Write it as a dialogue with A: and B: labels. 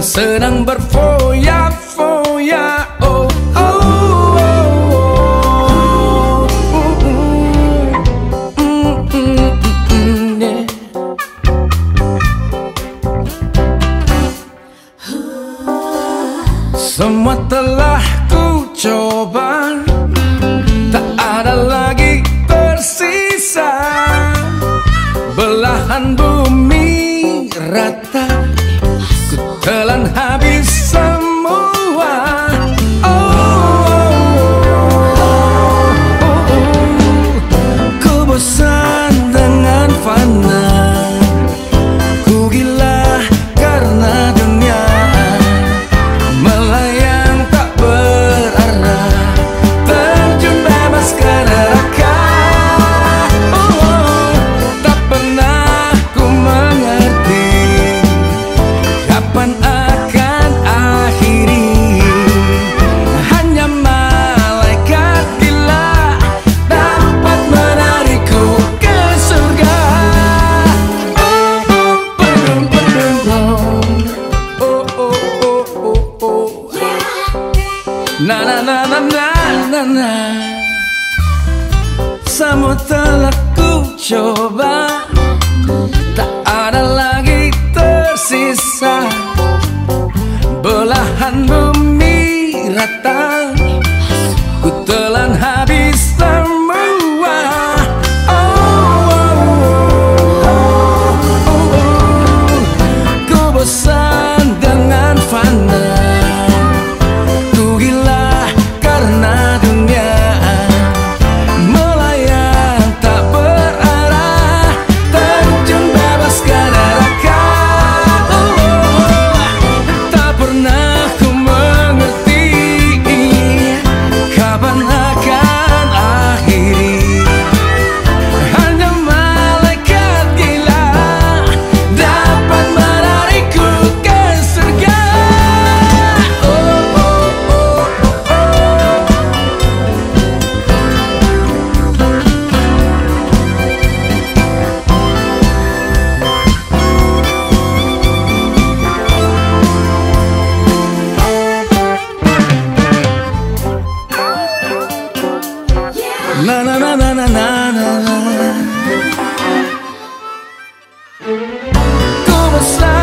A: dan senang berfoya-foya oh oh, oh, Semua telah Na na na na na na na. Semua telah ku coba. Tak ada lagi tersisa. Belahan bumi rata Ku telah na, na, na, na, na. ¿Cómo está?